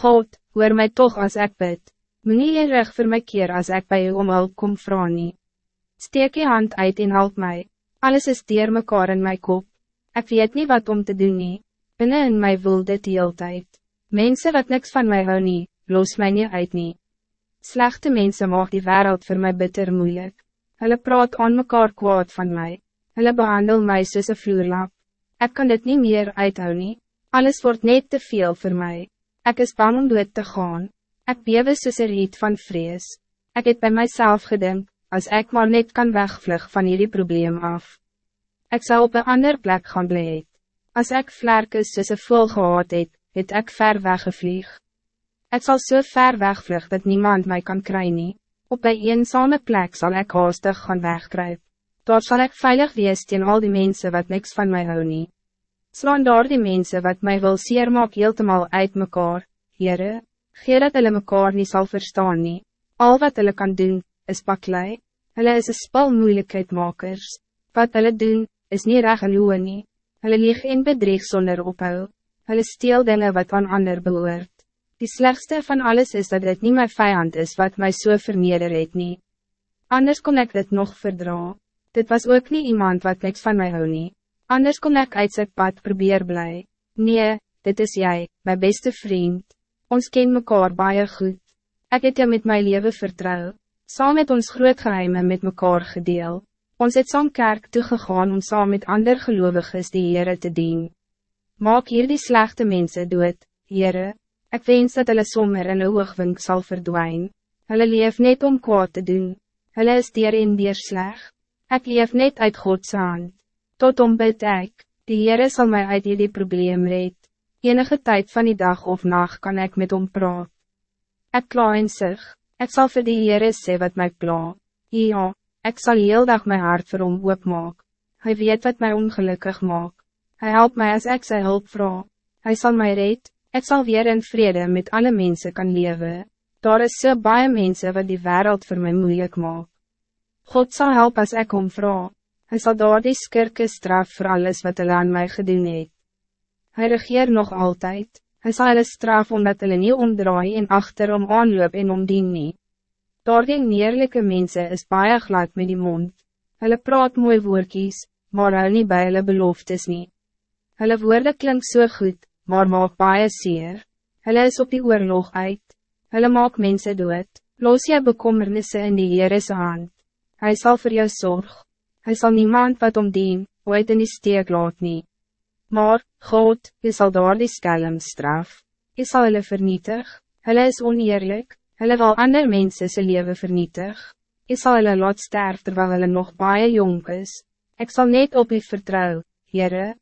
God, hoor mij toch als ik bid. Meneer je rug voor mij keer als ik bij u om hulp kom vragen. Steek je hand uit en help mij. Alles is dier mekaar in mijn kop. Ik weet niet wat om te doen nie. Binnen in mij wil dit die altijd. Mensen wat niks van mij hou nie, los mij niet uit nie. Slechte mensen mag die wereld voor mij bitter moeilijk. Hulle praat aan mekaar kwaad van mij. Hulle behandel mij soos een vloerlap. Ik kan dit niet meer uithou nie. Alles wordt net te veel voor mij. Ik is bang om dood te gaan. Ik bewe soos een riet van vrees. Ik het bij mijzelf gedink, als ik maar net kan wegvlug van jullie probleem af. Ik zou op een ander plek gaan blijven. Als ik vlerkes soos een voel gehad het, het ek ver weggevlieg. Ik zal zo so ver wegvlug dat niemand mij kan krijgen. Op een eenzame plek zal ik haastig gaan wegkruip. Daar zal ik veilig wees tegen al die mensen wat niks van mij hou nie. Slaan daar die mensen wat mij wil seer maak heeltemal uit mekaar, Heere, gee dat hulle mekaar nie sal verstaan nie. Al wat hulle kan doen, is baklei, hulle is een spal moeilijkheidmakers. Wat hulle doen, is niet reg en nie. Hulle lieg en bedreig sonder ophou. Hulle steel dinge wat aan ander behoort. Die slechtste van alles is dat dit niet mijn vijand is wat mij so verneder het nie. Anders kon ik dit nog verdra. Dit was ook niet iemand wat niks van mij hou nie. Anders kon ik uit zijn pad probeer blij. Nee, dit is jij, mijn beste vriend. Ons ken mekaar baie goed. Ik het jou met mijn leven vertrouw. Saam met ons groot geheime met mekaar gedeel. Ons het saam kerk toegegaan om saam met ander gelovigen die Heere te dien. Maak hier die slechte mensen dood, Heere. Ik wens dat hulle sommer in een oogwink sal verdwijn. Hulle leef net om kwaad te doen. Hulle is dier en dier sleg. Ek leef net uit Godse hand. Tot om bid ek, die Heere sal mij uit die probleem red. Enige tijd van die dag of nacht kan ik met hom praat. Ek kla en sig, ek sal vir die Heere sê wat my pla. Ja, ek sal heel dag my hart vir hom oopmaak. Hy weet wat mij ongelukkig maak. Hij helpt mij als ik sy hulp vraag. Hij zal mij red, Ik zal weer in vrede met alle mensen kan leven. Daar is so baie mensen wat die wereld voor mij moeilijk maak. God zal helpen als ik om vraag. Hij zal door die skirke straf voor alles wat hij aan mij gedoen het. Hij regeert nog altijd. Hij zal hulle straf omdat hulle nie omdraai en achter om aanloop en omdien nie. Door die neerlijke mensen is baie glad met die mond. Hulle praat mooi woordkies, maar hulle nie by hulle beloftes nie. Hulle woorde klink so goed, maar maak baie seer. Hulle is op die oorlog uit. Hulle maak mense dood. Los jy bekommernisse in die Heerese hand. Hij zal voor jou zorg. Hij zal niemand wat omdien, ooit in die steek laat nie. Maar, God, je zal daar die skelm straf. Je zal hulle vernietig. Hulle is oneerlijk. Hulle wil ander mense se leven vernietig. Je zal hulle laat sterf terwijl hulle nog baie jong is. Ik zal net op je vertrouw, Heere.